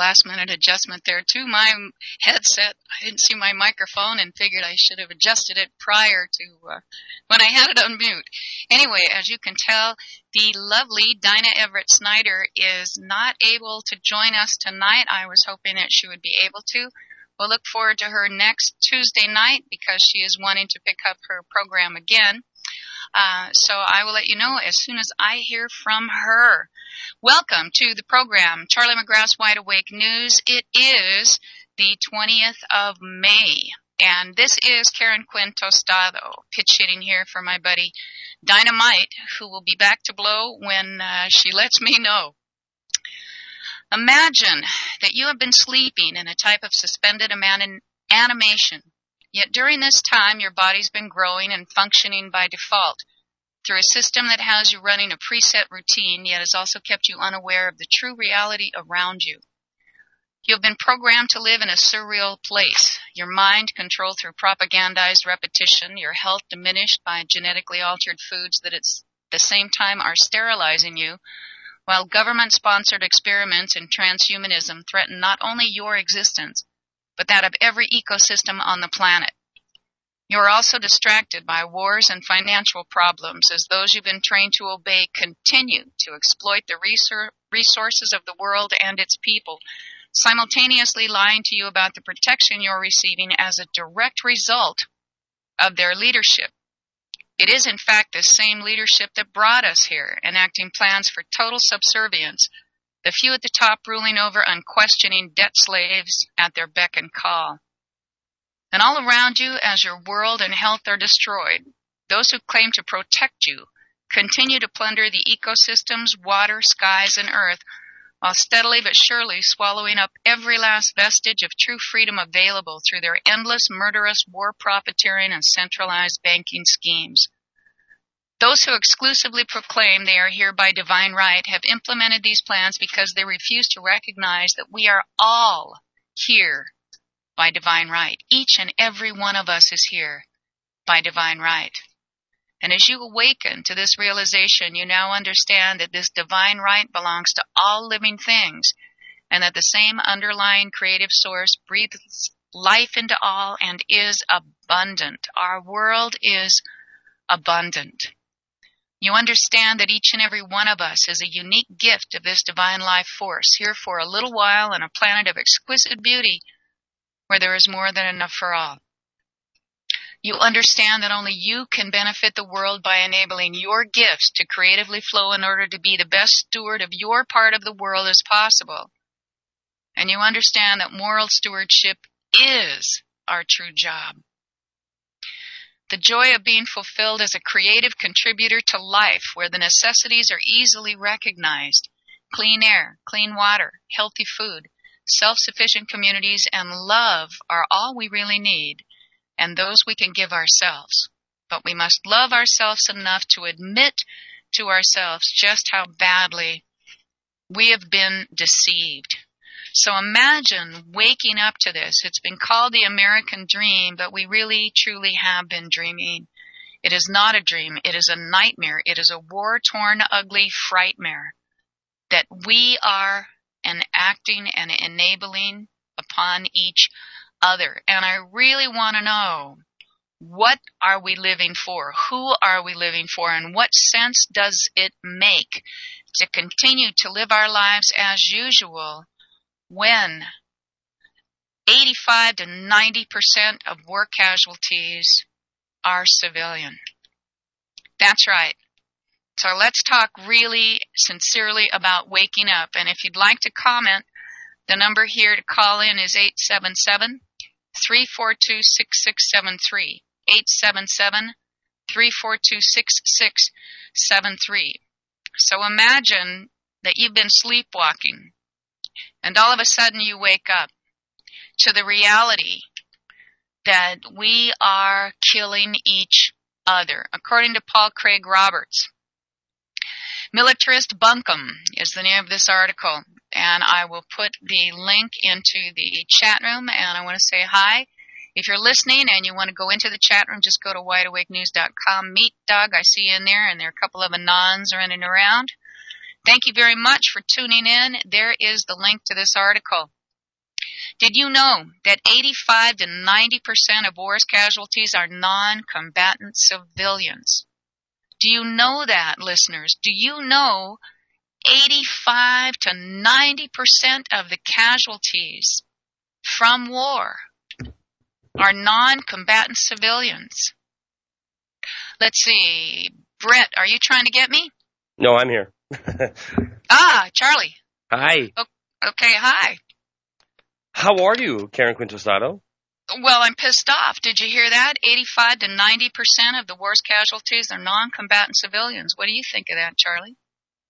last minute adjustment there to my headset. I didn't see my microphone and figured I should have adjusted it prior to uh, when I had it on mute. Anyway, as you can tell, the lovely Dinah Everett Snyder is not able to join us tonight. I was hoping that she would be able to. We'll look forward to her next Tuesday night because she is wanting to pick up her program again. Uh, so I will let you know as soon as I hear from her. Welcome to the program, Charlie McGrath's Wide Awake News. It is the 20th of May, and this is Karen Quinn Tostado pitch hitting here for my buddy Dynamite, who will be back to blow when uh, she lets me know. Imagine that you have been sleeping in a type of suspended animation Yet during this time, your body's been growing and functioning by default through a system that has you running a preset routine, yet has also kept you unaware of the true reality around you. You have been programmed to live in a surreal place, your mind controlled through propagandized repetition, your health diminished by genetically altered foods that at the same time are sterilizing you, while government sponsored experiments in transhumanism threaten not only your existence, but that of every ecosystem on the planet. You are also distracted by wars and financial problems as those you've been trained to obey continue to exploit the resources of the world and its people, simultaneously lying to you about the protection you're receiving as a direct result of their leadership. It is in fact the same leadership that brought us here, enacting plans for total subservience the few at the top ruling over unquestioning debt slaves at their beck and call. And all around you, as your world and health are destroyed, those who claim to protect you continue to plunder the ecosystems, water, skies, and earth, while steadily but surely swallowing up every last vestige of true freedom available through their endless, murderous, war profiteering and centralized banking schemes. Those who exclusively proclaim they are here by divine right have implemented these plans because they refuse to recognize that we are all here by divine right. Each and every one of us is here by divine right. And as you awaken to this realization, you now understand that this divine right belongs to all living things and that the same underlying creative source breathes life into all and is abundant. Our world is abundant. You understand that each and every one of us is a unique gift of this divine life force, here for a little while on a planet of exquisite beauty where there is more than enough for all. You understand that only you can benefit the world by enabling your gifts to creatively flow in order to be the best steward of your part of the world as possible. And you understand that moral stewardship is our true job the joy of being fulfilled as a creative contributor to life where the necessities are easily recognized clean air, clean water, healthy food, self sufficient communities, and love are all we really need, and those we can give ourselves. But we must love ourselves enough to admit to ourselves just how badly we have been deceived so imagine waking up to this. It's been called the American dream, but we really truly have been dreaming. It is not a dream. It is a nightmare. It is a war torn, ugly frightmare that we are enacting and enabling upon each other. And I really want to know what are we living for? Who are we living for? And what sense does it make to continue to live our lives as usual when 85 to 90% of war casualties are civilian. That's right. So let's talk really sincerely about waking up. And if you'd like to comment, the number here to call in is 877 342 6673. 877 342 6673. So imagine that you've been sleepwalking and all of a sudden you wake up to the reality that we are killing each other. According to Paul Craig Roberts, Militarist Bunkum is the name of this article, and I will put the link into the chat room, and I want to say hi. If you're listening and you want to go into the chat room, just go to wideawakenews.com. Meet Doug, I see you in there, and there are a couple of anons running around. Thank you very much for tuning in. There is the link to this article. Did you know that 85 to 90% of war's casualties are non-combatant civilians? Do you know that, listeners? Do you know 85 to 90% of the casualties from war are non-combatant civilians? Let's see. Brett, are you trying to get me? No, I'm here. ah, Charlie. Hi. Okay, hi. How are you, Karen Quinn Tostado? Well, I'm pissed off. Did you hear that? 85 to 90% of the war's casualties are non-combatant civilians. What do you think of that, Charlie?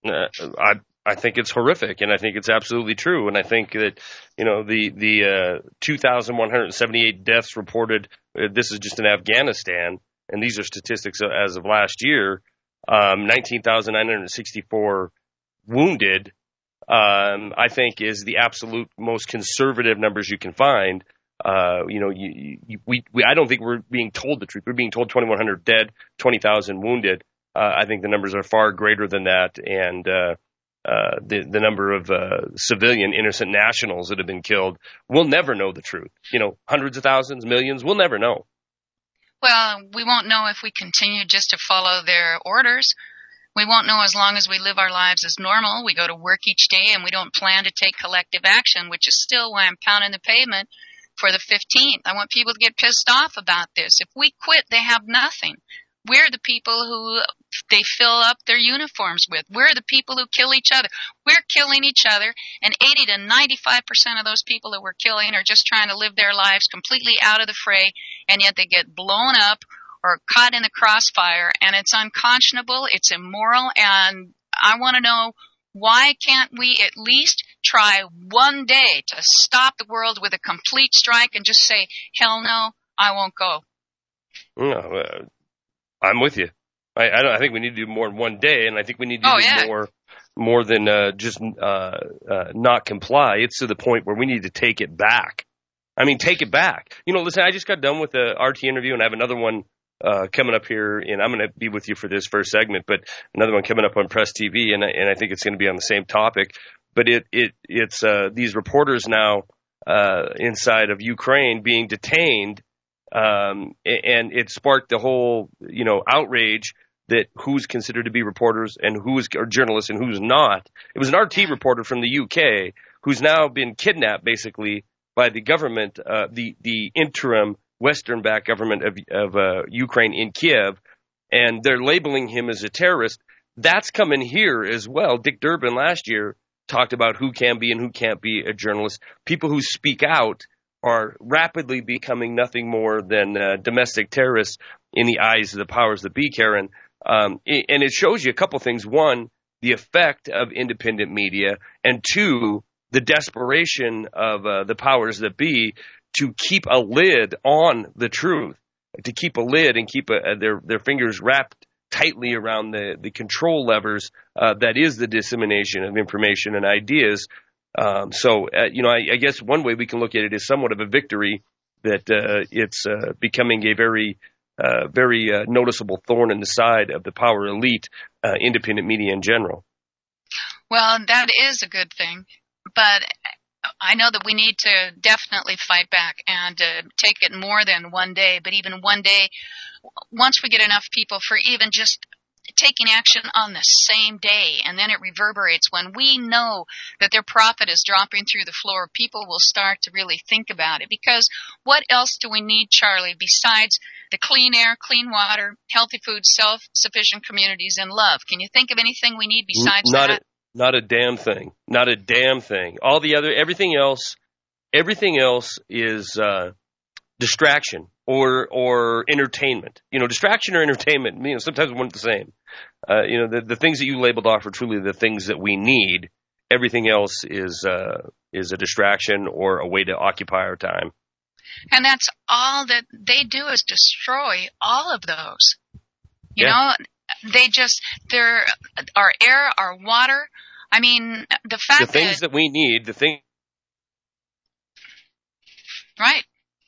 Uh, I I think it's horrific, and I think it's absolutely true. And I think that you know the the uh, 2,178 deaths reported. Uh, this is just in Afghanistan, and these are statistics as of last year. Um, 19,964 wounded. Um, I think is the absolute most conservative numbers you can find. Uh, you know, you, you, we, we, I don't think we're being told the truth. We're being told 2,100 dead, 20,000 wounded. Uh, I think the numbers are far greater than that, and uh, uh, the the number of uh, civilian innocent nationals that have been killed, we'll never know the truth. You know, hundreds of thousands, millions, we'll never know. Well, we won't know if we continue just to follow their orders. We won't know as long as we live our lives as normal. We go to work each day and we don't plan to take collective action, which is still why I'm pounding the pavement for the 15th. I want people to get pissed off about this. If we quit, they have nothing. We're the people who they fill up their uniforms with. We're the people who kill each other. We're killing each other, and 80 to 95% of those people that we're killing are just trying to live their lives completely out of the fray, and yet they get blown up or caught in the crossfire, and it's unconscionable, it's immoral, and I want to know why can't we at least try one day to stop the world with a complete strike and just say, hell no, I won't go? No, uh, I'm with you. I, I, I, think we need to do more in one day, and I think we need to oh, do yeah. more more than uh, just uh, uh, not comply. It's to the point where we need to take it back. I mean, take it back. You know, listen, I just got done with the RT interview, and I have another one uh, coming up here, and I'm going to be with you for this first segment, but another one coming up on Press TV, and I, and I think it's going to be on the same topic. But it it it's uh, these reporters now uh, inside of Ukraine being detained, um, and it sparked the whole you know outrage that who's considered to be reporters and who's or journalists and who's not. It was an RT reporter from the UK who's now been kidnapped basically by the government, uh, the the interim Western-backed government of, of uh, Ukraine in Kiev, and they're labeling him as a terrorist. That's coming here as well. Dick Durbin last year talked about who can be and who can't be a journalist. People who speak out are rapidly becoming nothing more than uh, domestic terrorists in the eyes of the powers that be, Karen. Um, and it shows you a couple things. One, the effect of independent media, and two, the desperation of uh, the powers that be to keep a lid on the truth, to keep a lid and keep a, their their fingers wrapped tightly around the the control levers uh, that is the dissemination of information and ideas. Um, so, uh, you know, I, I, guess one way we can look at it is somewhat of a victory that uh, it's uh, becoming a very uh, very uh, noticeable thorn in the side of the power elite, independent media in general. Well, that is a good thing, but I know that we need to definitely fight back and uh, take it more than one day, but even one day, once we get enough people for even just taking action on the same day and then it reverberates. When we know that their profit is dropping through the floor people will start to really think about it. Because what else do we need charlie besides the clean air clean water healthy food self-sufficient communities and love? Can you think of anything we need besides Not that not a damn thing. Not a damn thing. All the other, everything else, everything else is uh, distraction or or entertainment. You know, distraction or entertainment. You know, sometimes one the same. Uh, you know, the the things that you labeled off are truly the things that we need. Everything else is uh, is a distraction or a way to occupy our time. And that's all that they do is destroy all of those. You yeah. know, they just they're our air, our water. I mean, the fact the things that, that we need, the thing, right?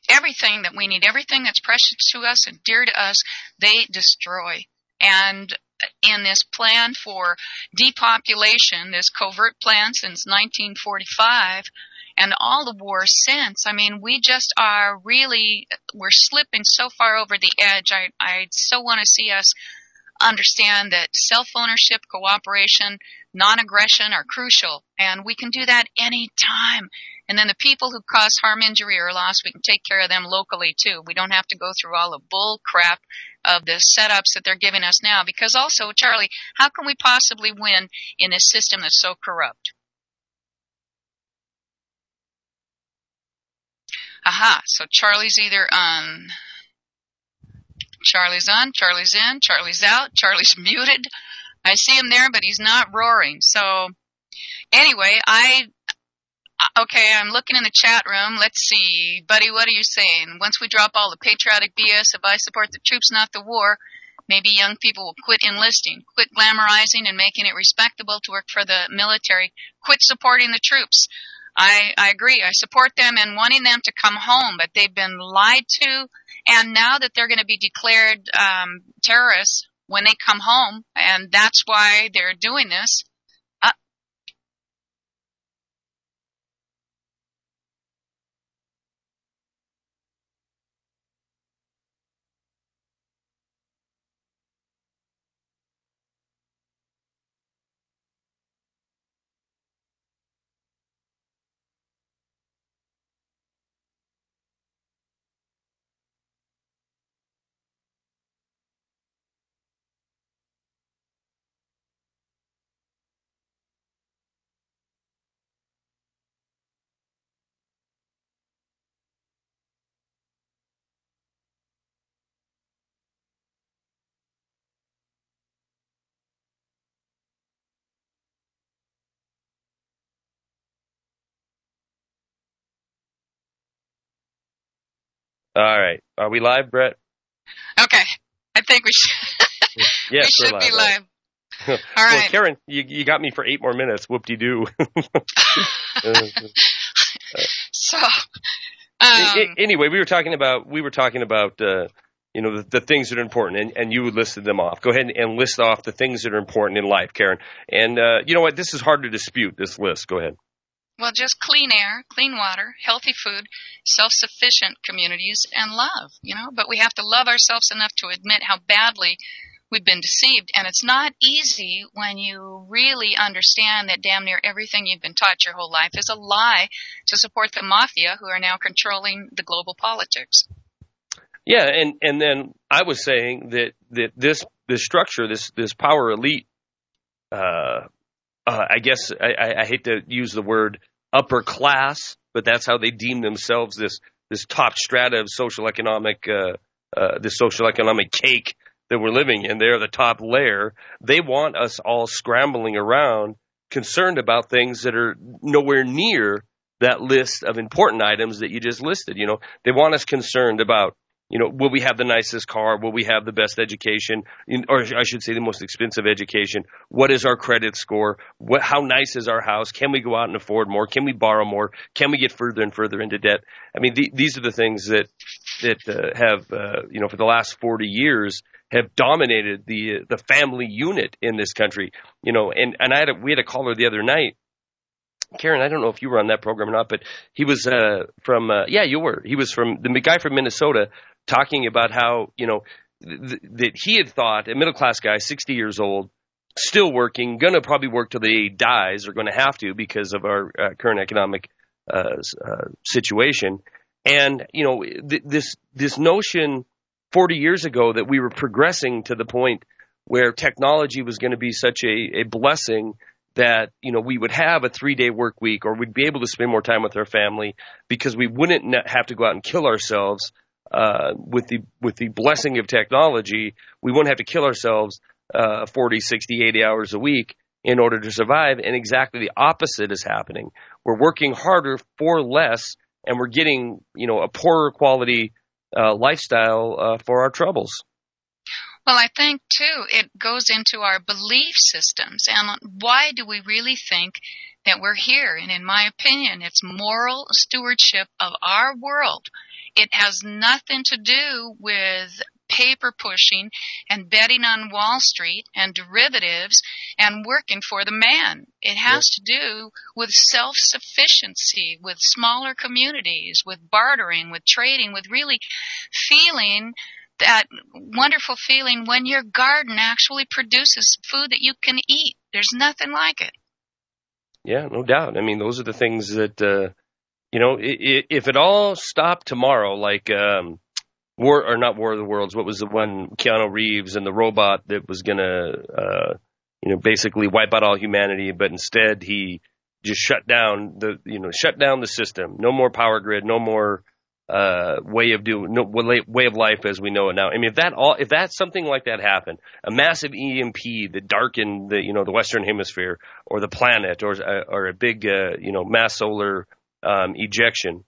Everything that we need, everything that's precious to us and dear to us, they destroy. And in this plan for depopulation, this covert plan since 1945, and all the wars since. I mean, we just are really, we're slipping so far over the edge. I, I so want to see us understand that self ownership, cooperation, non aggression are crucial, and we can do that any time. And then the people who cause harm, injury, or loss, we can take care of them locally too. We don't have to go through all the bull crap of the setups that they're giving us now. Because also, Charlie, how can we possibly win in a system that's so corrupt? Aha, so Charlie's either on Charlie's on, Charlie's in, Charlie's out, Charlie's muted. I see him there, but he's not roaring. So anyway, I okay, I'm looking in the chat room. Let's see. Buddy, what are you saying? Once we drop all the patriotic BS if I support the troops, not the war, maybe young people will quit enlisting, quit glamorizing and making it respectable to work for the military, quit supporting the troops. I, I agree. I support them and wanting them to come home, but they've been lied to. And now that they're going to be declared um, terrorists when they come home, and that's why they're doing this, All right. Are we live, Brett? Okay. I think we should. yes, we should live, be live. All All well. Karen, you you got me for eight more minutes. Whoop de doo. so, um, anyway, we were talking about we were talking about uh, you know the, the things that are important, and, and you listed them off. Go ahead and, and list off the things that are important in life, Karen. And uh, you know what? This is hard to dispute. This list. Go ahead. Well, just clean air, clean water, healthy food, self-sufficient communities, and love. You know, but we have to love ourselves enough to admit how badly we've been deceived. And it's not easy when you really understand that damn near everything you've been taught your whole life is a lie to support the mafia who are now controlling the global politics. Yeah, and and then I was saying that that this this structure, this this power elite, uh, uh, I guess I, I hate to use the word upper class, but that's how they deem themselves. This this top strata of social economic, uh, uh, this social economic cake that we're living in. They're the top layer. They want us all scrambling around, concerned about things that are nowhere near that list of important items that you just listed. You know, they want us concerned about you know, will we have the nicest car? Will we have the best education, or I should say, the most expensive education? What is our credit score? What, how nice is our house? Can we go out and afford more? Can we borrow more? Can we get further and further into debt? I mean, the, these are the things that that uh, have, uh, you know, for the last forty years have dominated the the family unit in this country. You know, and and I had a, we had a caller the other night Karen, I don't know if you were on that program or not, but he was uh, from uh, yeah, you were. He was from the guy from Minnesota talking about how you know th- that he had thought a middle class guy, sixty years old, still working, going to probably work till he dies, or going to have to because of our uh, current economic uh, uh, situation. And you know th- this this notion forty years ago that we were progressing to the point where technology was going to be such a, a blessing that you know we would have a three day work week or we'd be able to spend more time with our family because we wouldn't have to go out and kill ourselves uh, with the with the blessing of technology we wouldn't have to kill ourselves uh, 40 60 80 hours a week in order to survive and exactly the opposite is happening we're working harder for less and we're getting you know a poorer quality uh, lifestyle uh, for our troubles well, I think too, it goes into our belief systems. And why do we really think that we're here? And in my opinion, it's moral stewardship of our world. It has nothing to do with paper pushing and betting on Wall Street and derivatives and working for the man. It has to do with self-sufficiency, with smaller communities, with bartering, with trading, with really feeling that wonderful feeling when your garden actually produces food that you can eat. There's nothing like it. Yeah, no doubt. I mean, those are the things that, uh, you know, if it all stopped tomorrow, like, um, War, or not War of the Worlds, what was the one, Keanu Reeves and the robot that was gonna, uh, you know, basically wipe out all humanity, but instead he just shut down the, you know, shut down the system. No more power grid, no more, uh, way of doing, no, way of life as we know it now. I mean, if that all, if that something like that happened, a massive EMP that darkened the, you know, the Western Hemisphere or the planet or, uh, or a big, uh, you know, mass solar, um, ejection,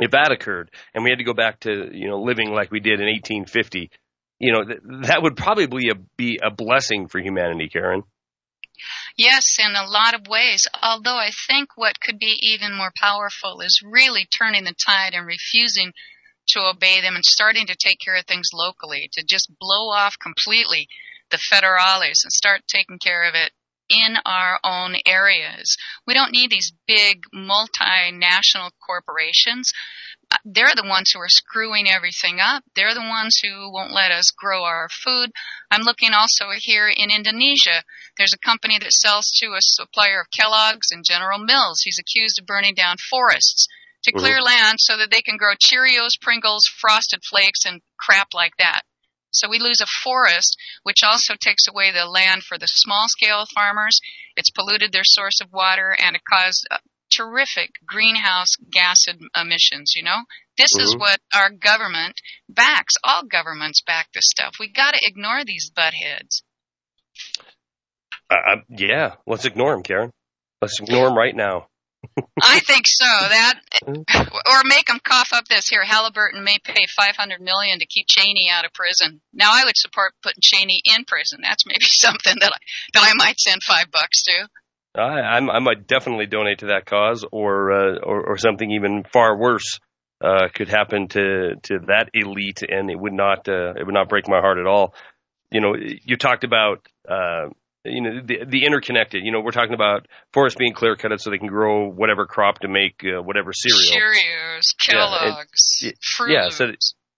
if that occurred and we had to go back to, you know, living like we did in 1850, you know, th- that would probably a, be a blessing for humanity, Karen. Yes, in a lot of ways. Although I think what could be even more powerful is really turning the tide and refusing to obey them and starting to take care of things locally, to just blow off completely the federales and start taking care of it in our own areas. We don't need these big multinational corporations they're the ones who are screwing everything up. They're the ones who won't let us grow our food. I'm looking also here in Indonesia. There's a company that sells to a supplier of Kellogg's and General Mills. He's accused of burning down forests to clear mm-hmm. land so that they can grow Cheerios, Pringles, Frosted Flakes, and crap like that. So we lose a forest, which also takes away the land for the small scale farmers. It's polluted their source of water and it caused terrific greenhouse gas emissions, you know? This mm-hmm. is what our government backs. All governments back this stuff. We got to ignore these butt heads. Uh, yeah, let's ignore them, Karen. Let's ignore them right now. I think so. That or make them cough up this here. Halliburton may pay five hundred million to keep Cheney out of prison. Now I would support putting Cheney in prison. That's maybe something that I, that I might send five bucks to. I, I'm, I might definitely donate to that cause, or uh, or, or something even far worse uh, could happen to to that elite, and it would not uh, it would not break my heart at all. You know, you talked about uh, you know the the interconnected. You know, we're talking about forests being clear cutted so they can grow whatever crop to make uh, whatever cereal. Cheerios, Kellogg's, yeah, yeah, so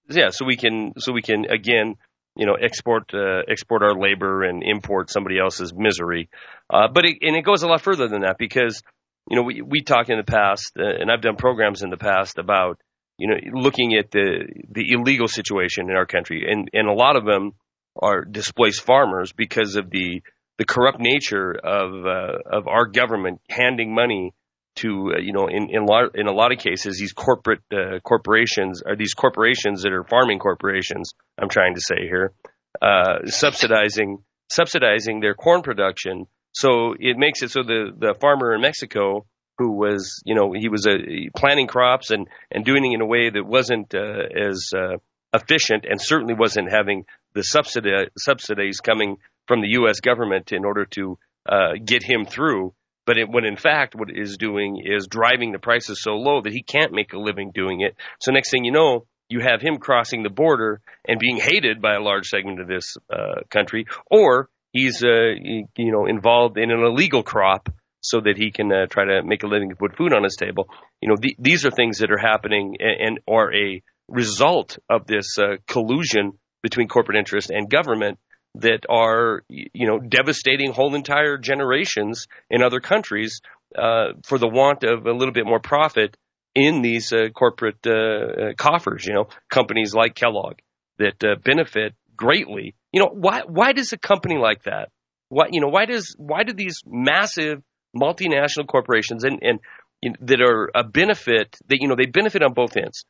yeah, so we can so we can again you know, export uh, export our labor and import somebody else's misery. Uh, but it, and it goes a lot further than that because you know we we talked in the past, uh, and I've done programs in the past about you know looking at the the illegal situation in our country, and and a lot of them are displaced farmers because of the the corrupt nature of uh, of our government handing money to uh, you know in in, lot, in a lot of cases these corporate uh, corporations are these corporations that are farming corporations I'm trying to say here uh, subsidizing subsidizing their corn production. So it makes it so the the farmer in Mexico who was you know he was uh, planting crops and and doing it in a way that wasn't uh, as uh, efficient and certainly wasn't having the subsidy subsidies coming from the U.S. government in order to uh, get him through but it, when in fact what it is doing is driving the prices so low that he can't make a living doing it. So next thing you know, you have him crossing the border and being hated by a large segment of this uh, country, or he's uh, you know involved in an illegal crop so that he can uh, try to make a living and put food on his table. You know, the, these are things that are happening and, and are a result of this uh, collusion between corporate interest and government that are you know devastating whole entire generations in other countries uh, for the want of a little bit more profit in these uh, corporate uh, uh coffers. You know, companies like Kellogg that uh, benefit greatly. You know, why why does a company like that? Why you know why does why do these massive multinational corporations and and you know, that are a benefit that you know they benefit on both ends.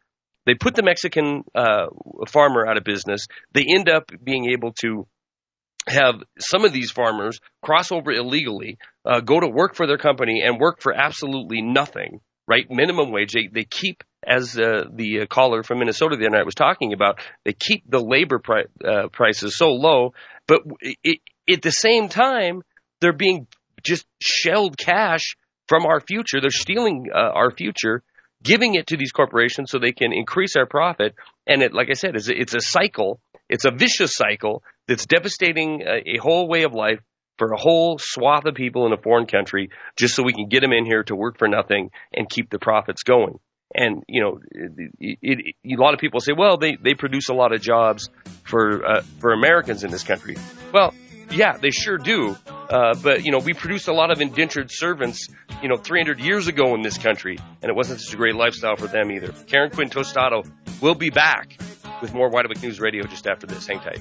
They put the Mexican uh, farmer out of business. They end up being able to have some of these farmers cross over illegally, uh, go to work for their company and work for absolutely nothing, right? Minimum wage. They, they keep, as uh, the uh, caller from Minnesota the other night was talking about, they keep the labor pri- uh, prices so low, but it, at the same time, they're being just shelled cash from our future. They're stealing uh, our future giving it to these corporations so they can increase our profit. And it, like I said, is it's a cycle. It's a vicious cycle that's devastating a, a whole way of life for a whole swath of people in a foreign country just so we can get them in here to work for nothing and keep the profits going. And you know, it, it, it, a lot of people say, well, they, they produce a lot of jobs for uh, for Americans in this country. Well, yeah, they sure do. Uh, but you know, we produced a lot of indentured servants, you know, 300 years ago in this country, and it wasn't such a great lifestyle for them either. Karen Quinn Tostado will be back with more Wide Awake News Radio just after this. Hang tight.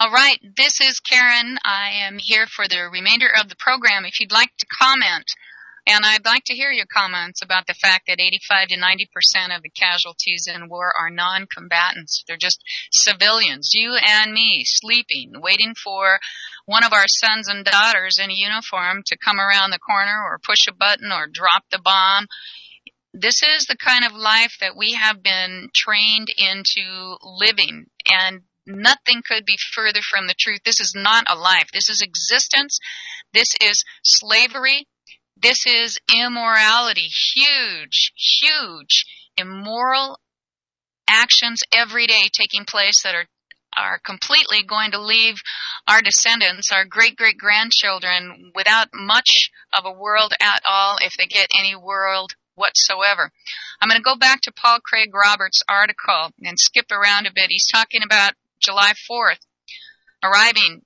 All right, this is Karen. I am here for the remainder of the program. If you'd like to comment, and I'd like to hear your comments about the fact that 85 to 90% of the casualties in war are non-combatants. They're just civilians, you and me, sleeping, waiting for one of our sons and daughters in a uniform to come around the corner or push a button or drop the bomb. This is the kind of life that we have been trained into living and Nothing could be further from the truth. This is not a life. This is existence. This is slavery. This is immorality. Huge, huge immoral actions every day taking place that are are completely going to leave our descendants, our great great grandchildren, without much of a world at all if they get any world whatsoever. I'm going to go back to Paul Craig Roberts' article and skip around a bit. He's talking about July 4th arriving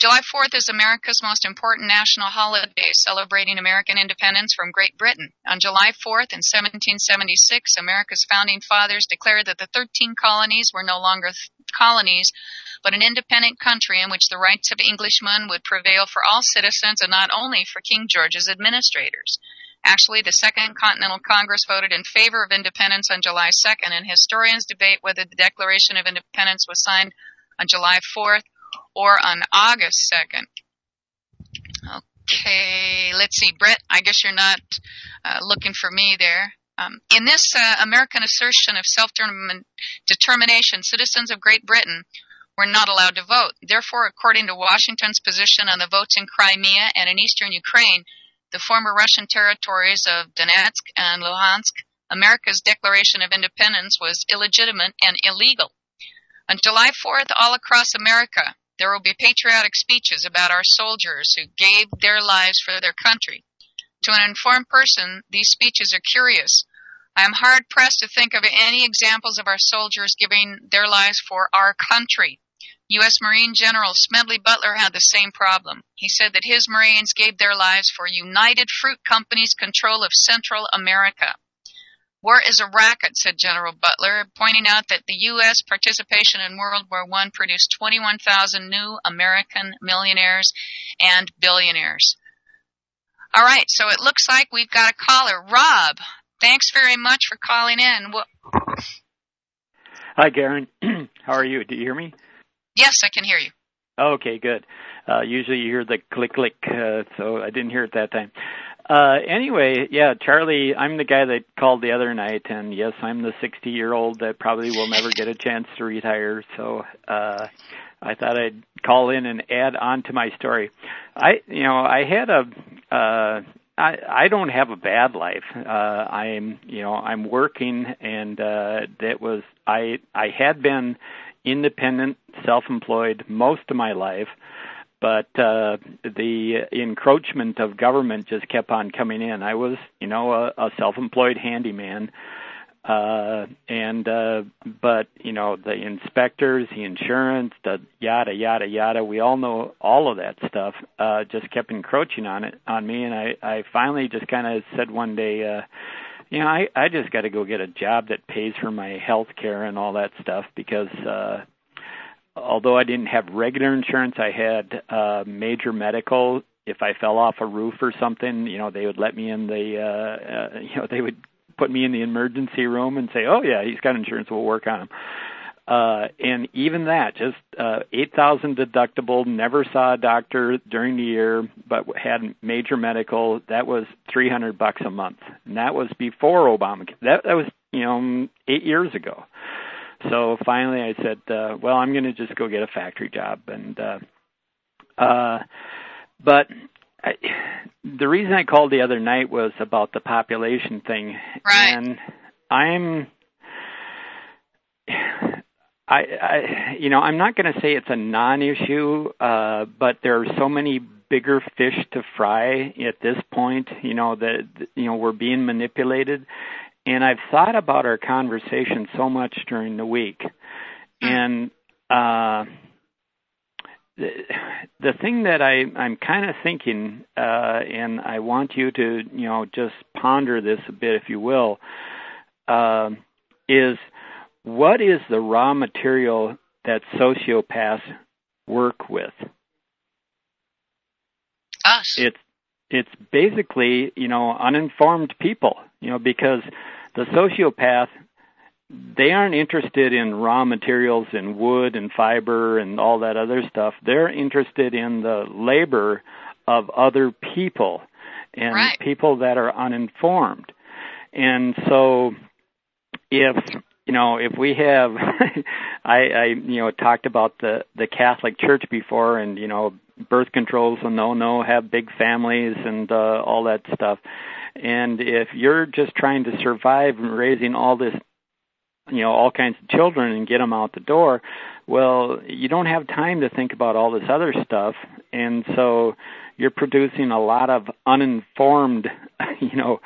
July 4th is America's most important national holiday, celebrating American independence from Great Britain. On July 4th in 1776, America's founding fathers declared that the 13 colonies were no longer th- colonies, but an independent country in which the rights of Englishmen would prevail for all citizens and not only for King George's administrators. Actually, the Second Continental Congress voted in favor of independence on July 2nd, and historians debate whether the Declaration of Independence was signed on July 4th or on August 2nd. Okay, let's see. Brett, I guess you're not uh, looking for me there. Um, in this uh, American assertion of self determination, citizens of Great Britain were not allowed to vote. Therefore, according to Washington's position on the votes in Crimea and in eastern Ukraine, the former Russian territories of Donetsk and Luhansk, America's declaration of independence was illegitimate and illegal. On July 4th, all across America, there will be patriotic speeches about our soldiers who gave their lives for their country. To an informed person, these speeches are curious. I am hard pressed to think of any examples of our soldiers giving their lives for our country. U.S. Marine General Smedley Butler had the same problem. He said that his Marines gave their lives for United Fruit Company's control of Central America. War is a racket, said General Butler, pointing out that the U.S. participation in World War I produced 21,000 new American millionaires and billionaires. All right, so it looks like we've got a caller. Rob, thanks very much for calling in. Hi, Karen. How are you? Do you hear me? Yes, I can hear you. Okay, good. Uh, usually you hear the click click, uh, so I didn't hear it that time. Uh, anyway, yeah, Charlie, I'm the guy that called the other night, and yes, I'm the 60 year old that probably will never get a chance to retire. So uh, I thought I'd call in and add on to my story. I, you know, I had a. Uh, I, I don't have a bad life. Uh, I'm, you know, I'm working, and uh, that was I. I had been independent, self-employed most of my life but uh, the encroachment of government just kept on coming in. I was, you know, a, a self-employed handyman, uh, and uh, but you know the inspectors, the insurance, the yada yada yada. We all know all of that stuff. Uh, just kept encroaching on it on me, and I I finally just kind of said one day. Uh, you know, I I just got to go get a job that pays for my health care and all that stuff because uh although I didn't have regular insurance, I had uh, major medical. If I fell off a roof or something, you know, they would let me in the, uh, uh, you know, they would put me in the emergency room and say, "Oh yeah, he's got insurance. We'll work on him." Uh, and even that, just uh, eight thousand deductible. Never saw a doctor during the year, but had major medical. That was three hundred bucks a month, and that was before Obamacare. That that was you know eight years ago. So finally, I said, uh, "Well, I'm going to just go get a factory job." And uh, uh, but I, the reason I called the other night was about the population thing, right. and I'm. I, I, you know, I'm not going to say it's a non-issue, uh, but there are so many bigger fish to fry at this point. You know that you know we're being manipulated, and I've thought about our conversation so much during the week, and uh, the, the thing that I I'm kind of thinking, uh, and I want you to you know just ponder this a bit, if you will, uh, is what is the raw material that sociopaths work with? Us. It's it's basically you know uninformed people you know because the sociopath they aren't interested in raw materials and wood and fiber and all that other stuff they're interested in the labor of other people and right. people that are uninformed and so if you know if we have i i you know talked about the the catholic church before and you know birth control's a no no have big families and uh all that stuff. And if you're just trying to survive and raising all this you know all kinds of children and get them out the door well you don't have time to think about all this other stuff. And so you're producing a lot of uninformed you know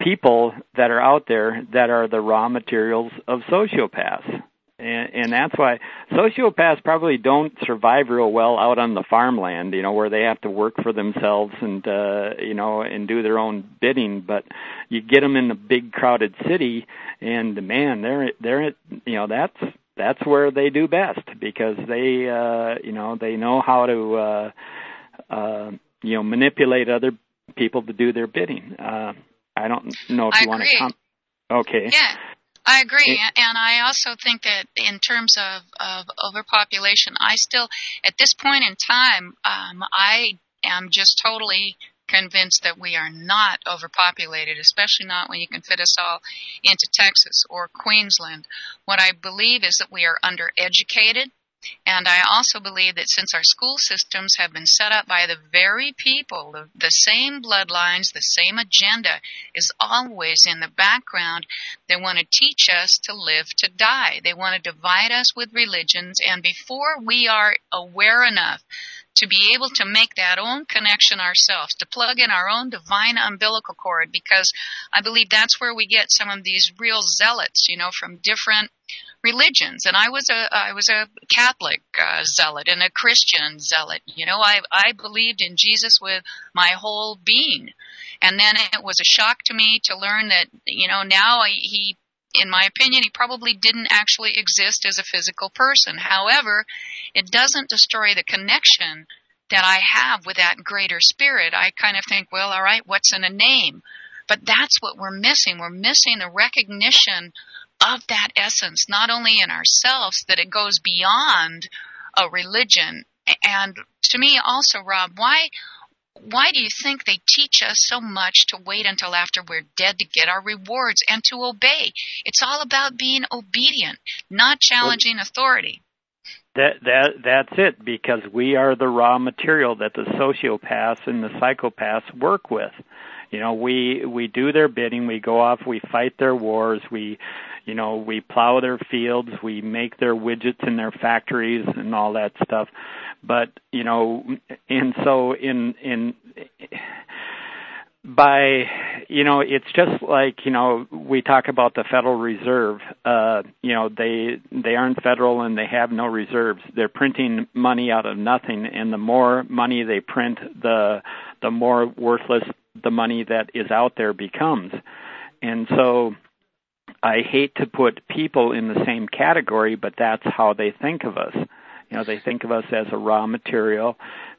people that are out there that are the raw materials of sociopaths and, and that's why sociopaths probably don't survive real well out on the farmland, you know, where they have to work for themselves and uh, you know and do their own bidding. But you get them in a big crowded city, and man, they're they're you know that's that's where they do best because they uh, you know they know how to uh, uh, you know manipulate other people to do their bidding. Uh, I don't know if you want to. Com- okay. Yeah. I agree, and I also think that in terms of, of overpopulation, I still, at this point in time, um, I am just totally convinced that we are not overpopulated, especially not when you can fit us all into Texas or Queensland. What I believe is that we are undereducated. And I also believe that since our school systems have been set up by the very people, the, the same bloodlines, the same agenda is always in the background. They want to teach us to live to die. They want to divide us with religions. And before we are aware enough to be able to make that own connection ourselves, to plug in our own divine umbilical cord, because I believe that's where we get some of these real zealots, you know, from different religions. And I was a I was a Catholic uh, zealot and a Christian zealot. You know I I believed in Jesus with my whole being. And then it was a shock to me to learn that you know now I, he in my opinion he probably didn't actually exist as a physical person. However it doesn't destroy the connection that I have with that greater spirit. I kind of think well all right what's in a name? But that's what we're missing. We're missing the recognition of that essence, not only in ourselves, that it goes beyond a religion. And to me also, Rob, why why do you think they teach us so much to wait until after we're dead to get our rewards and to obey? It's all about being obedient, not challenging authority. That that that's it because we are the raw material that the sociopaths and the psychopaths work with. You know, we we do their bidding, we go off, we fight their wars, we you know, we plow their fields, we make their widgets in their factories and all that stuff. But, you know, and so in in by you know it's just like you know we talk about the federal reserve uh you know they they aren't federal and they have no reserves they're printing money out of nothing and the more money they print the the more worthless the money that is out there becomes and so I hate to put people in the same category, but that's how they think of us. You know, they think of us as a raw material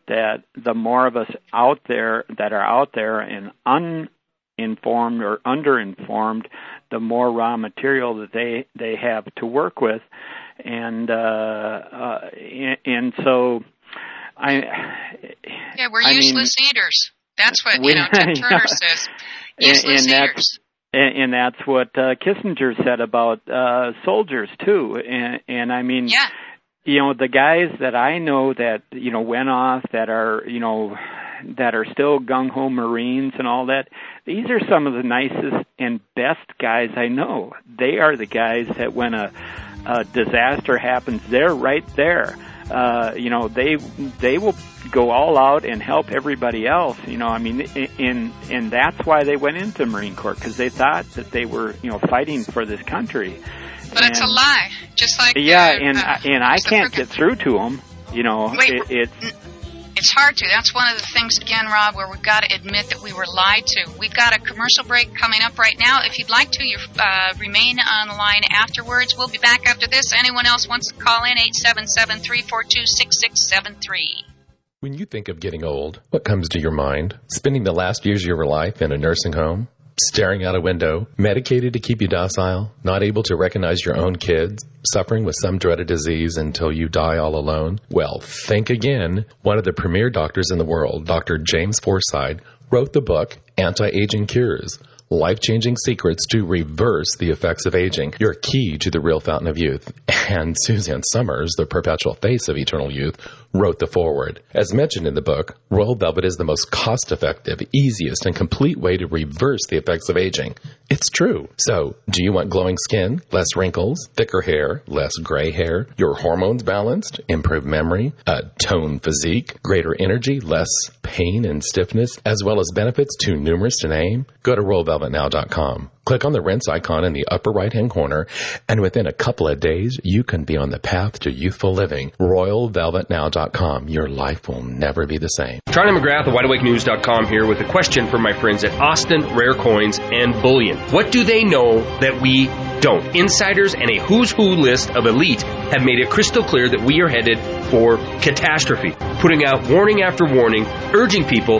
that the more of us out there that are out there and uninformed or underinformed, the more raw material that they they have to work with, and uh, uh, and so I yeah we're I useless mean, eaters. That's what we, you know Ted Turner says. Useless and, and eaters. And, and that's what uh, Kissinger said about uh, soldiers too. And, and I mean, yeah. you know, the guys that I know that you know went off that are you know that are still gung ho Marines and all that. These are some of the nicest and best guys I know. They are the guys that when a, a disaster happens, they're right there. Uh, you know, they they will go all out and help everybody else. You know, I mean, and and that's why they went into Marine Corps because they thought that they were you know fighting for this country. But and, it's a lie, just like yeah, uh, and uh, and I can't get through to them. You know, Wait, it, it's it's hard to. That's one of the things, again, Rob, where we've got to admit that we were lied to. We've got a commercial break coming up right now. If you'd like to, you uh, remain on the line afterwards. We'll be back after this. Anyone else wants to call in? 877 342 6673. When you think of getting old, what comes to your mind? Spending the last years of your life in a nursing home? Staring out a window, medicated to keep you docile, not able to recognize your own kids, suffering with some dreaded disease until you die all alone? Well, think again. One of the premier doctors in the world, Dr. James Forsythe, wrote the book Anti-Aging Cures life changing secrets to reverse the effects of aging, your key to the real fountain of youth. And Suzanne Somers, the perpetual face of eternal youth, wrote the foreword. As mentioned in the book, Royal Velvet is the most cost effective, easiest, and complete way to reverse the effects of aging. It's true. So, do you want glowing skin, less wrinkles, thicker hair, less gray hair, your hormones balanced, improved memory, a toned physique, greater energy, less pain and stiffness, as well as benefits too numerous to name? Go to RoyalVelvetNow.com. Click on the Rense icon in the upper right hand corner, and within a couple of days, you can be on the path to youthful living. RoyalVelvetNow.com. Your life will never be the same. Charlie McGrath of WideAwakeNews.com here with a question from my friends at Austin Rare Coins and Bullion. What do they know that we don't? Insiders and a who's who list of elite have made it crystal clear that we are headed for catastrophe, putting out warning after warning, urging people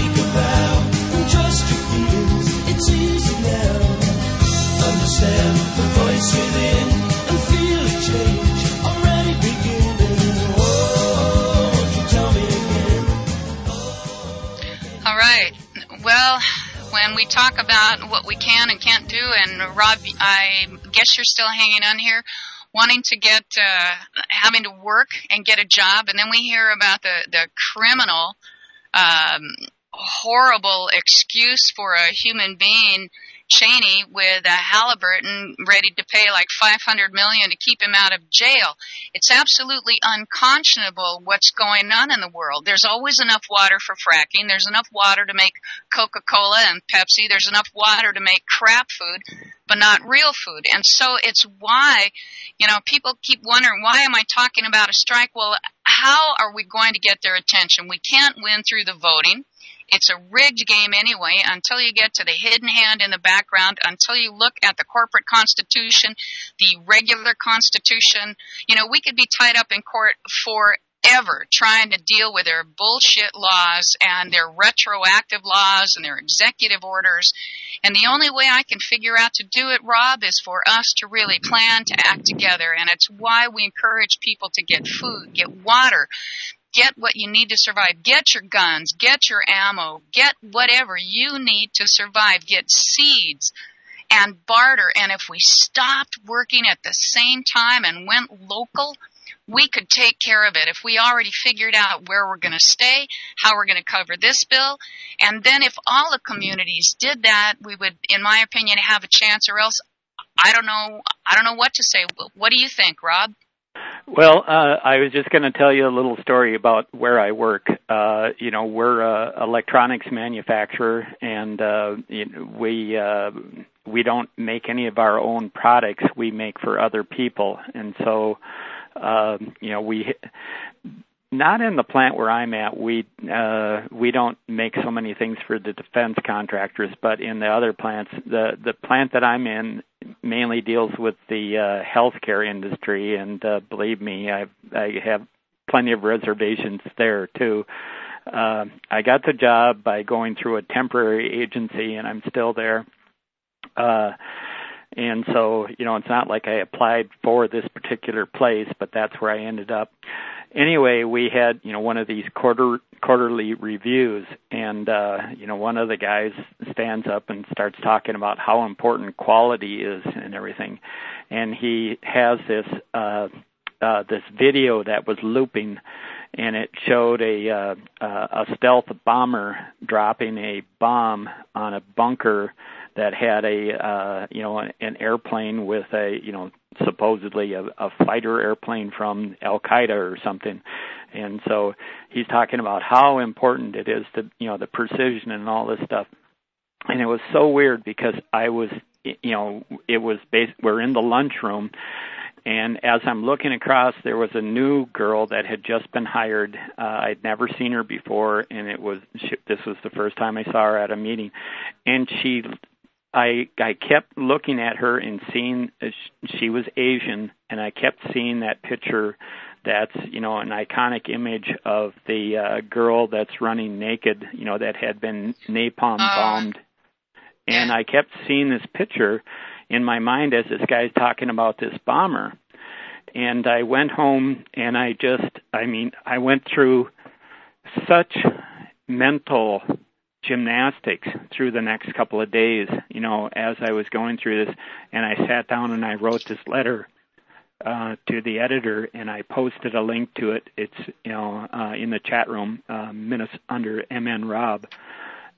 Understand the voice within and feel a change. Oh? All right. Well, when we talk about what we can and can't do, and Rob, I guess you're still hanging on here, wanting to get, uh, having to work and get a job, and then we hear about the the criminal, um, horrible excuse for a human being. Cheney with uh, Halliburton ready to pay like 500 million to keep him out of jail. It's absolutely unconscionable what's going on in the world. There's always enough water for fracking. There's enough water to make Coca-Cola and Pepsi. There's enough water to make crap food, but not real food. And so it's why, you know, people keep wondering, why am I talking about a strike? Well, how are we going to get their attention? We can't win through the voting. It's a rigged game anyway until you get to the hidden hand in the background, until you look at the corporate constitution, the regular constitution. You know, we could be tied up in court forever trying to deal with their bullshit laws and their retroactive laws and their executive orders. And the only way I can figure out to do it, Rob, is for us to really plan to act together. And it's why we encourage people to get food, get water, get what you need to survive. Get your guns, get your ammo, get whatever you need to survive. Get seeds and barter. And if we stopped working at the same time and went local, we could take care of it if we already figured out where we're going to stay, how we're going to cover this bill, and then if all the communities did that, we would, in my opinion, have a chance. Or else, I don't know. I don't know what to say. What do you think, Rob? Well, uh, I was just going to tell you a little story about where I work. Uh, you know, we're a electronics manufacturer, and uh, you know, we uh, we don't make any of our own products. We make for other people, and so uh, you know we not in the plant where I'm at. We uh, we don't make so many things for the defense contractors, but in the other plants, the the plant that I'm in mainly deals with the uh, healthcare industry, and uh, believe me, I I have plenty of reservations there too. Uh, I got the job by going through a temporary agency, and I'm still there. Uh, and so, you know, it's not like I applied for this particular place, but that's where I ended up anyway, we had you know one of these quarter quarterly reviews, and uh, you know one of the guys stands up and starts talking about how important quality is and everything, and he has this uh, uh, this video that was looping, and it showed a uh, uh, a stealth bomber dropping a bomb on a bunker that had a uh, you know an, an airplane with a you know supposedly a, a fighter airplane from Al Qaeda or something. And so he's talking about how important it is to you know the precision and all this stuff. And it was so weird because I was you know it was based we're in the lunchroom and as I'm looking across, there was a new girl that had just been hired. Uh, I'd never seen her before, and it was she, this was the first time I saw her at a meeting. And she I I kept looking at her and seeing uh, she was Asian, and I kept seeing that picture. That's you know an iconic image of the uh, girl that's running naked, you know that had been napalm Oh. bombed, and I kept seeing this picture in my mind as this guy's talking about this bomber. And I went home and I just, I mean, I went through such mental gymnastics through the next couple of days, you know, as I was going through this. And I sat down and I wrote this letter uh, to the editor, and I posted a link to it. It's you know uh, in the chat room, uh, under MN Rob,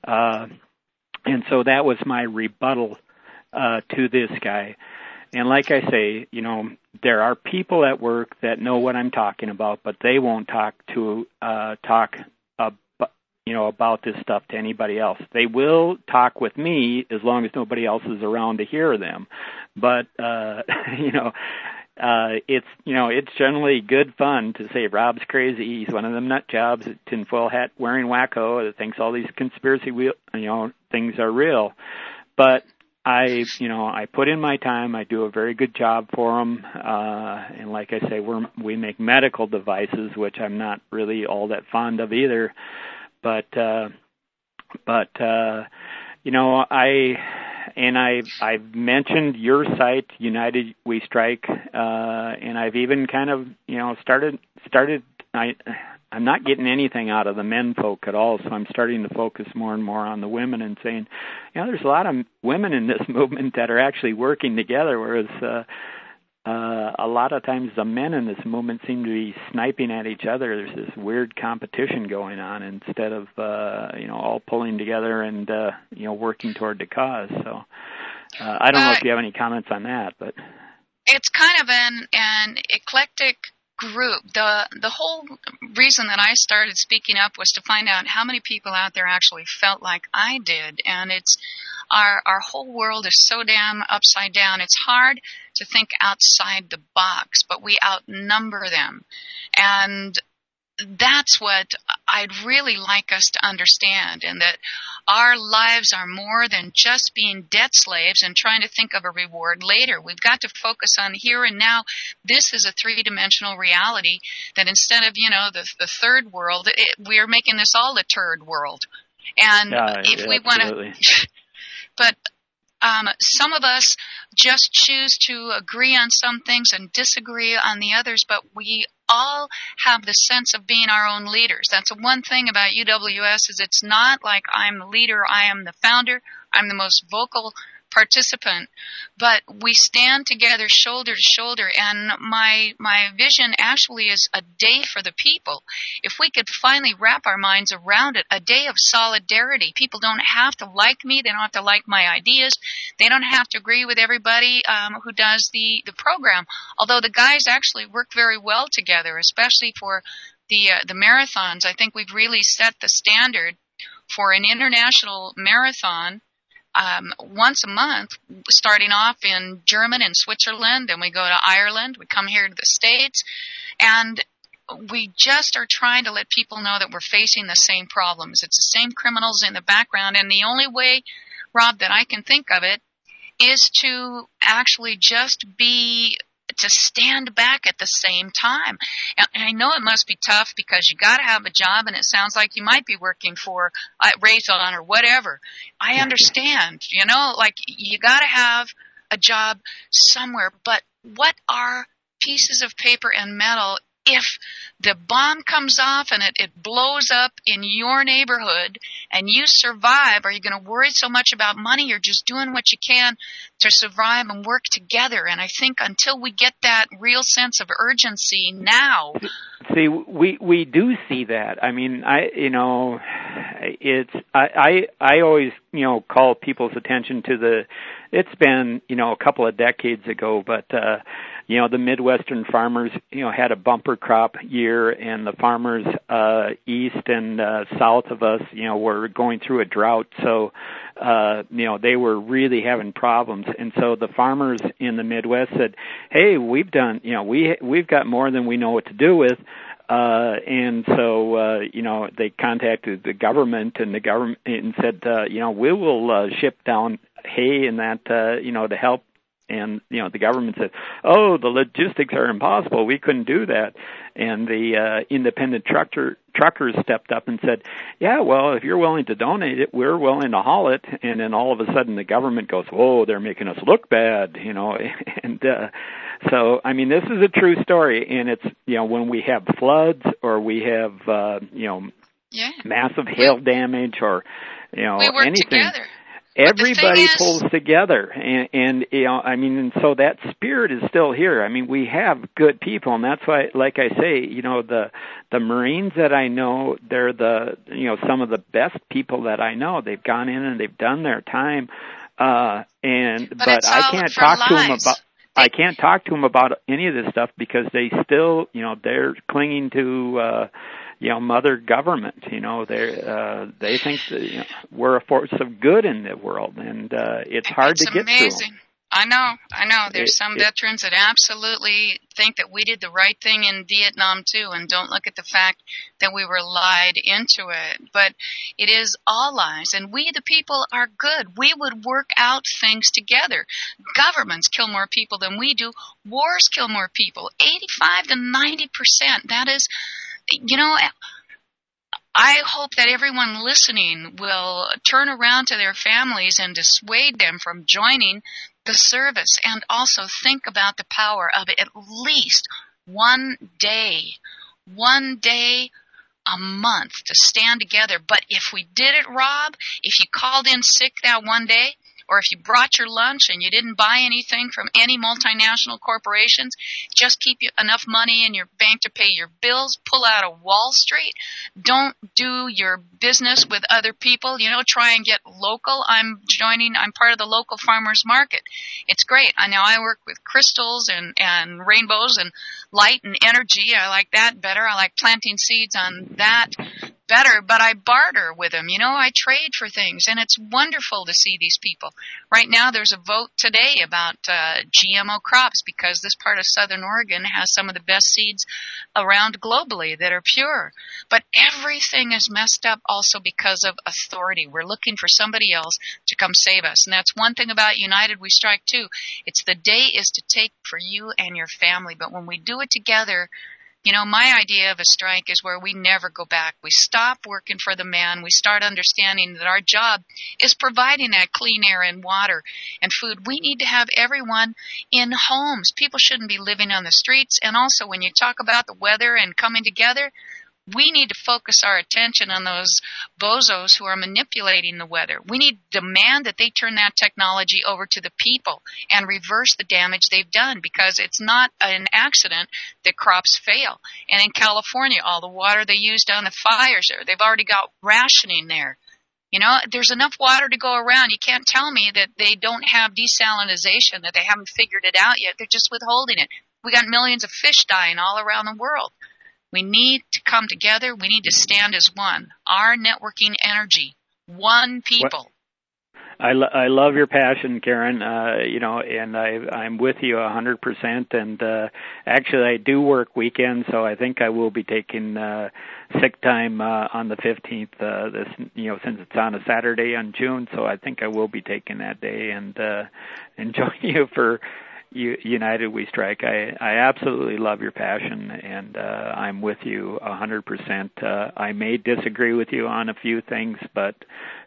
uh, and so that was my rebuttal uh, to this guy. And like I say, you know, there are people at work that know what I'm talking about, but they won't talk to uh, talk ab- you know about this stuff to anybody else. They will talk with me as long as nobody else is around to hear them. But uh, you know, uh, it's you know it's generally good fun to say Rob's crazy. He's one of them nut jobs, tinfoil hat wearing wacko that thinks all these conspiracy wheel, you know things are real. But I, you know, I put in my time. I do a very good job for them, uh, and like I say, we're we make medical devices, which I'm not really all that fond of either. But, uh, but, uh, you know, I and I I've mentioned your site, United We Strike, uh, and I've even kind of you know started started I. I'm not getting anything out of the men folk at all, so I'm starting to focus more and more on the women and saying, you know, there's a lot of women in this movement that are actually working together, whereas uh, uh, a lot of times the men in this movement seem to be sniping at each other. There's this weird competition going on instead of uh, you know all pulling together and uh, you know working toward the cause. So uh, I don't know Uh, if you have any comments on that, but it's kind of an an eclectic group. The the whole reason that I started speaking up was to find out how many people out there actually felt like I did. And it's our our whole world is so damn upside down. It's hard to think outside the box, but we outnumber them. And that's what I'd really like us to understand and that our lives are more than just being debt slaves and trying to think of a reward later. We've got to focus on here and now. This is a three dimensional reality that instead of, you know, the, the third world, it, we're making this all a third world. And yeah, if yeah, we want to. But um, some of us just choose to agree on some things and disagree on the others, but we all have the sense of being our own leaders. That's the one thing about UWS is it's not like I'm the leader, I am the founder, I'm the most vocal participant, but we stand together shoulder to shoulder and my my vision actually is a day for the people. If we could finally wrap our minds around it, a day of solidarity. People don't have to like me, they don't have to like my ideas, they don't have to agree with everybody um, who does the the program. Although the guys actually work very well together, especially for the uh, the marathons. I think we've really set the standard for an international marathon um, once a month, starting off in Germany and Switzerland, then we go to Ireland, we come here to the States, and we just are trying to let people know that we're facing the same problems. It's the same criminals in the background, and the only way, Rob, that I can think of it is to actually just be to stand back at the same time. And I know it must be tough because you got to have a job, and it sounds like you might be working for uh, Raytheon or whatever. I understand, you know, like you got to have a job somewhere. But what are pieces of paper and metal if the bomb comes off and it, it blows up in your neighborhood and you survive, are you going to worry so much about money? You're just doing what you can to survive and work together. And I think until we get that real sense of urgency now. See, we we do see that. I mean, I you know, it's I I I always you know call people's attention to the. It's been you know a couple of decades ago, but. uh you know the midwestern farmers you know had a bumper crop year and the farmers uh east and uh south of us you know were going through a drought. So uh you know they were really having problems. And so the farmers in the midwest said hey we've done you know we we've got more than we know what to do with. Uh and so uh you know they contacted the government and the government and said uh you know we will uh ship down hay and that uh you know to help and you know the government said oh the logistics are impossible. We couldn't do that. And the uh independent trucker truckers stepped up and said yeah well if you're willing to donate it we're willing to haul it. And then all of a sudden the government goes whoa they're making us look bad you know? And uh so i mean this is a true story. And it's you know when we have floods or we have uh you know yeah. massive hail damage or you know we work anything together. Everybody is- pulls together and, and you know i mean and so that spirit is still here. I mean we have good people and that's why like i say you know the the marines that i know they're the you know some of the best people that i know. They've gone in and they've done their time uh and But but, i can't talk to them about I can't talk to them about any of this stuff because they still, you know, they're clinging to, uh, you know, mother government. You know, they uh, they think that you know, we're a force of good in the world, and uh, it's hard it's to get amazing. through. I know, I know. There's It- some it- veterans that absolutely think that we did the right thing in Vietnam too, and don't look at the fact that we were lied into it. But it is all lies, and we the people are good. We would work out things together. Governments kill more people than we do. Wars kill more people. 85 to 90 percent. That is, you know. I hope that everyone listening will turn around to their families and dissuade them from joining the service and also think about the power of at least one day, one day a month to stand together. But if we did it, Rob, if you called in sick that one day, or if you brought your lunch and you didn't buy anything from any multinational corporations, just keep you enough money in your bank to pay your bills, pull out of Wall Street, don't do your business with other people, you know, try and get local. I'm joining, I'm part of the local farmers market. It's great. I know I work with crystals and, and rainbows and light and energy. I like that better. I like planting seeds on that better, but I barter with them. You know, I trade for things, and it's wonderful to see these people. Right now, there's a vote today about uh, GMO crops because this part of Southern Oregon has some of the best seeds around globally that are pure. But everything is messed up also because of authority. We're looking for somebody else to come save us, and that's one thing about United We Strike too. It's the day is to take for you and your family, but when we do it together. You know, my idea of a strike is where we never go back. We stop working for the man. We start understanding that our job is providing that clean air and water and food. We need to have everyone in homes. People shouldn't be living on the streets. And also, when you talk about the weather and coming together, we need to focus our attention on those bozos who are manipulating the weather. We need to demand that they turn that technology over to the people and reverse the damage they've done because it's not an accident that crops fail. And in California, all the water they used on the fires there, they've already got rationing there. You know, there's enough water to go around. You can't tell me that they don't have desalinization, that they haven't figured it out yet. They're just withholding it. We got millions of fish dying all around the world. We need to come together. We need to stand as one. Our networking energy, one people. I, lo- I love your passion, Karen. Uh, you know, and I I'm with you a hundred percent. And uh, actually, I do work weekends, so I think I will be taking uh, sick time uh, on the fifteenth. Uh, this you know, since it's on a Saturday on June, so I think I will be taking that day and uh, and join you for United We Strike. I I absolutely love your passion, and uh, I'm with you a hundred percent. Uh, I may disagree with you on a few things, but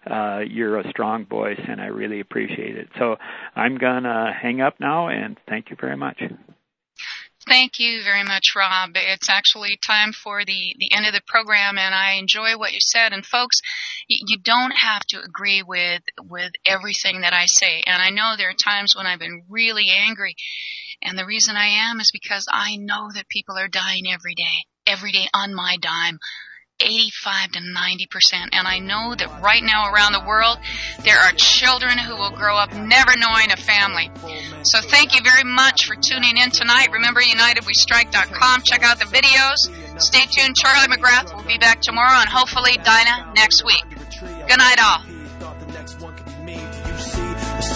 uh, you're a strong voice, and I really appreciate it. So I'm gonna hang up now, and thank you very much. Thank you very much, Rob. It's actually time for the, the end of the program, and I enjoy what you said. And folks, you, you don't have to agree with with everything that I say. And I know there are times when I've been really angry, and the reason I am is because I know that people are dying every day, every day on my dime. 85 to 90%. And I know that right now around the world, there are children who will grow up never knowing a family. So thank you very much for tuning in tonight. Remember, UnitedWeStrike.com. Check out the videos. Stay tuned. Charlie McGrath will be back tomorrow and hopefully Dinah next week. Good night, all.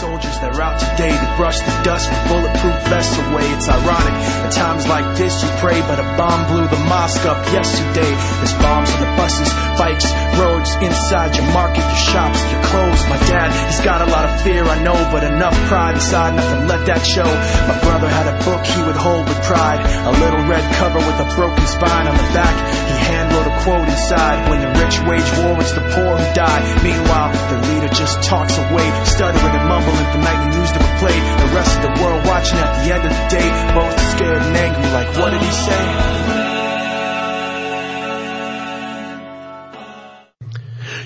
Soldiers that are out today to brush the dust with bulletproof vests away. It's ironic. At times like this, you pray, but a bomb blew the mosque up yesterday. There's bombs on the buses, bikes, roads, inside your market, your shops, your clothes. My dad, he's got a lot of fear, I know, but enough pride inside not to let that show. My brother had a book he would hold with pride. A little red cover with a broken spine on the back. He hand wrote a quote inside. When the rich wage war, it's the poor who die. Meanwhile, the leader just talks away, stuttering and mumbling the nightly news that would play. The rest of the world watching at the end of the day, both scared and angry. Like, what did he say?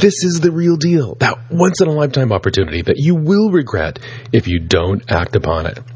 This is the real deal. That once in a lifetime opportunity that you will regret if you don't act upon it.